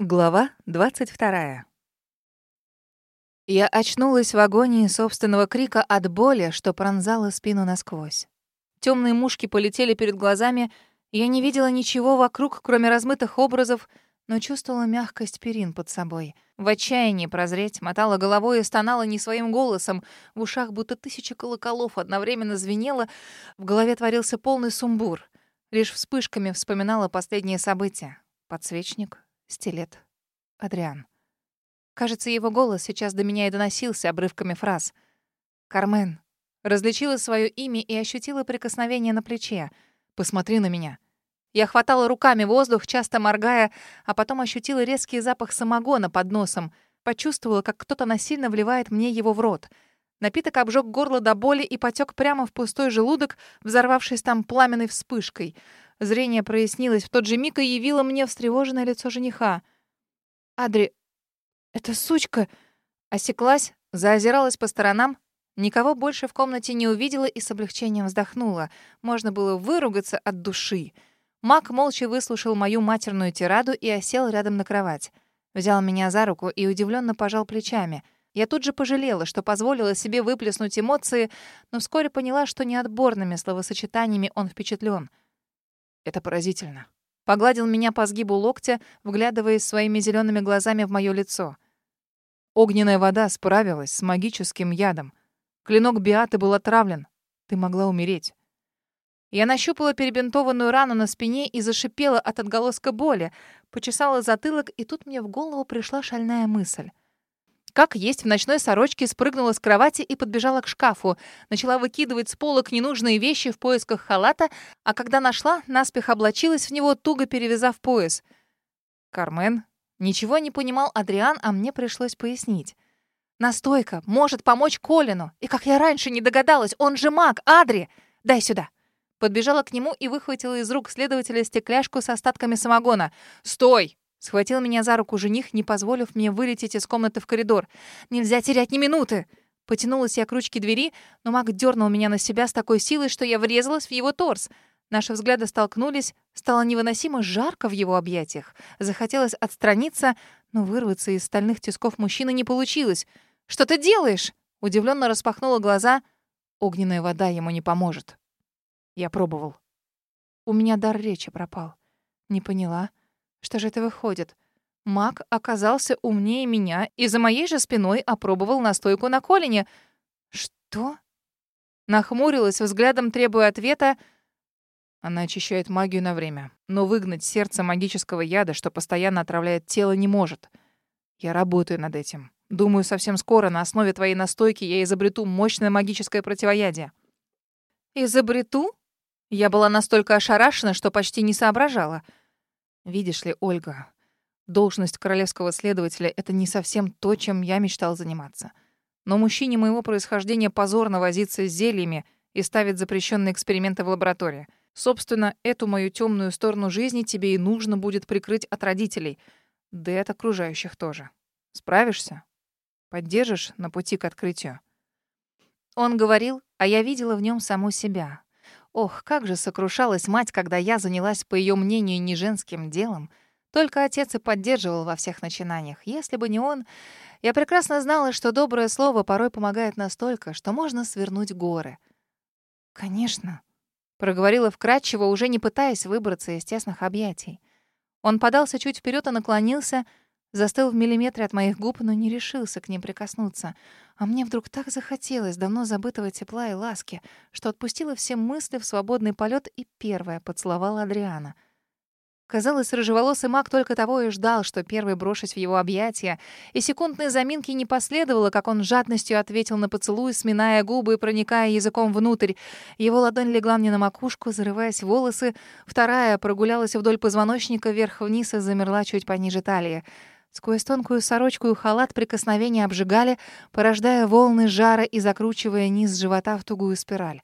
Глава 22. Я очнулась в агонии собственного крика от боли, что пронзала спину насквозь. Темные мушки полетели перед глазами, я не видела ничего вокруг, кроме размытых образов, но чувствовала мягкость перин под собой. В отчаянии прозреть, мотала головой и стонала не своим голосом. В ушах будто тысяча колоколов одновременно звенело, в голове творился полный сумбур. Лишь вспышками вспоминала последние события. Подсвечник, Стилет. Адриан. Кажется, его голос сейчас до меня и доносился обрывками фраз. «Кармен». Различила свое имя и ощутила прикосновение на плече. «Посмотри на меня». Я хватала руками воздух, часто моргая, а потом ощутила резкий запах самогона под носом. Почувствовала, как кто-то насильно вливает мне его в рот. Напиток обжег горло до боли и потек прямо в пустой желудок, взорвавшись там пламенной вспышкой — Зрение прояснилось в тот же миг и явило мне встревоженное лицо жениха. «Адри, это сучка!» Осеклась, заозиралась по сторонам, никого больше в комнате не увидела и с облегчением вздохнула. Можно было выругаться от души. Мак молча выслушал мою матерную тираду и осел рядом на кровать. Взял меня за руку и удивленно пожал плечами. Я тут же пожалела, что позволила себе выплеснуть эмоции, но вскоре поняла, что неотборными словосочетаниями он впечатлен — это поразительно. Погладил меня по сгибу локтя, вглядываясь своими зелеными глазами в мое лицо. Огненная вода справилась с магическим ядом. Клинок Биаты был отравлен. Ты могла умереть. Я нащупала перебинтованную рану на спине и зашипела от отголоска боли, почесала затылок, и тут мне в голову пришла шальная мысль. Как есть в ночной сорочке спрыгнула с кровати и подбежала к шкафу. Начала выкидывать с полок ненужные вещи в поисках халата, а когда нашла, наспех облачилась в него, туго перевязав пояс. «Кармен?» Ничего не понимал Адриан, а мне пришлось пояснить. «Настойка может помочь Колину. И как я раньше не догадалась, он же маг, Адри! Дай сюда!» Подбежала к нему и выхватила из рук следователя стекляшку с остатками самогона. «Стой!» Схватил меня за руку жених, не позволив мне вылететь из комнаты в коридор. «Нельзя терять ни минуты!» Потянулась я к ручке двери, но маг дернул меня на себя с такой силой, что я врезалась в его торс. Наши взгляды столкнулись, стало невыносимо жарко в его объятиях. Захотелось отстраниться, но вырваться из стальных тисков мужчины не получилось. «Что ты делаешь?» Удивленно распахнула глаза. Огненная вода ему не поможет. Я пробовал. У меня дар речи пропал. Не поняла. Что же это выходит? Маг оказался умнее меня и за моей же спиной опробовал настойку на колене. Что? Нахмурилась, взглядом требуя ответа. Она очищает магию на время, но выгнать сердце магического яда, что постоянно отравляет тело, не может. Я работаю над этим. Думаю, совсем скоро на основе твоей настойки я изобрету мощное магическое противоядие. Изобрету? Я была настолько ошарашена, что почти не соображала — Видишь ли, Ольга, должность королевского следователя — это не совсем то, чем я мечтал заниматься. Но мужчине моего происхождения позорно возиться с зельями и ставить запрещенные эксперименты в лаборатории. Собственно, эту мою темную сторону жизни тебе и нужно будет прикрыть от родителей, да и от окружающих тоже. Справишься? Поддержишь на пути к открытию?» Он говорил, а я видела в нем саму себя, Ох, как же сокрушалась мать, когда я занялась, по ее мнению, не женским делом. Только отец и поддерживал во всех начинаниях. Если бы не он, я прекрасно знала, что доброе слово порой помогает настолько, что можно свернуть горы. «Конечно», — проговорила вкратчиво, уже не пытаясь выбраться из тесных объятий. Он подался чуть вперед и наклонился — Застыл в миллиметре от моих губ, но не решился к ним прикоснуться. А мне вдруг так захотелось давно забытого тепла и ласки, что отпустила все мысли в свободный полет и первая поцеловала Адриана. Казалось, рыжеволосый маг только того и ждал, что первый брошусь в его объятия, и секундной заминки не последовало, как он жадностью ответил на поцелуй, сминая губы и проникая языком внутрь. Его ладонь легла мне на макушку, зарываясь в волосы, вторая прогулялась вдоль позвоночника вверх-вниз и замерла чуть пониже талии. Сквозь тонкую сорочку и халат прикосновения обжигали, порождая волны жара и закручивая низ живота в тугую спираль.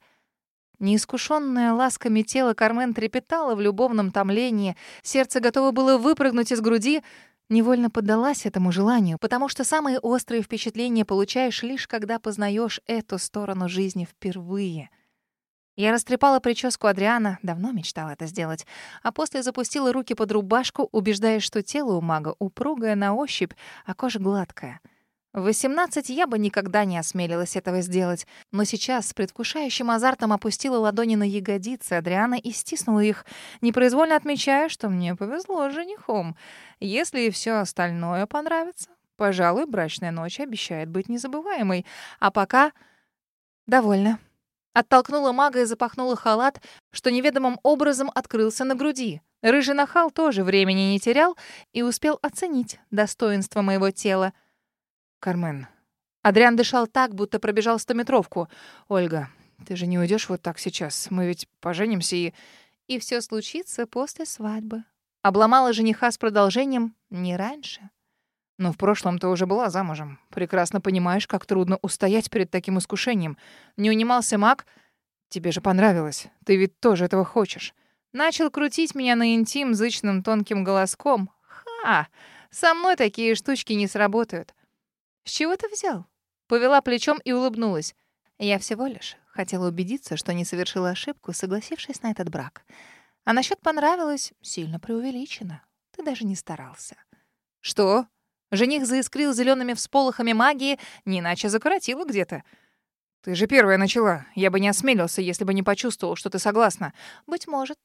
Неискушенное ласками тело Кармен трепетало в любовном томлении, сердце готово было выпрыгнуть из груди, невольно поддалась этому желанию, потому что самые острые впечатления получаешь лишь когда познаешь эту сторону жизни впервые. Я растрепала прическу Адриана, давно мечтала это сделать, а после запустила руки под рубашку, убеждаясь, что тело у мага упругое на ощупь, а кожа гладкая. В 18 я бы никогда не осмелилась этого сделать, но сейчас с предвкушающим азартом опустила ладони на ягодицы Адриана и стиснула их, непроизвольно отмечая, что мне повезло с женихом. Если и все остальное понравится, пожалуй, брачная ночь обещает быть незабываемой. А пока... довольна. Оттолкнула мага и запахнула халат, что неведомым образом открылся на груди. Рыжий нахал тоже времени не терял и успел оценить достоинство моего тела — Кармен. Адриан дышал так, будто пробежал стометровку. Ольга, ты же не уйдешь вот так сейчас. Мы ведь поженимся и... И все случится после свадьбы. Обломала жениха с продолжением не раньше. Но в прошлом ты уже была замужем. Прекрасно понимаешь, как трудно устоять перед таким искушением. Не унимался маг. Тебе же понравилось. Ты ведь тоже этого хочешь. Начал крутить меня на интим зычным тонким голоском. Ха! Со мной такие штучки не сработают. «С чего ты взял?» Повела плечом и улыбнулась. Я всего лишь хотела убедиться, что не совершила ошибку, согласившись на этот брак. А насчет понравилось сильно преувеличено. Ты даже не старался. «Что?» Жених заискрил зелеными всполохами магии, не иначе закоротило где-то. «Ты же первая начала. Я бы не осмелился, если бы не почувствовал, что ты согласна». «Быть может.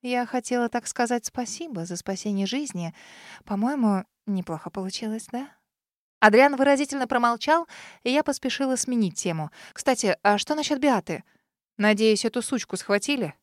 Я хотела так сказать спасибо за спасение жизни. По-моему, неплохо получилось, да?» Адриан выразительно промолчал, и я поспешила сменить тему. «Кстати, а что насчет Биаты? Надеюсь, эту сучку схватили?»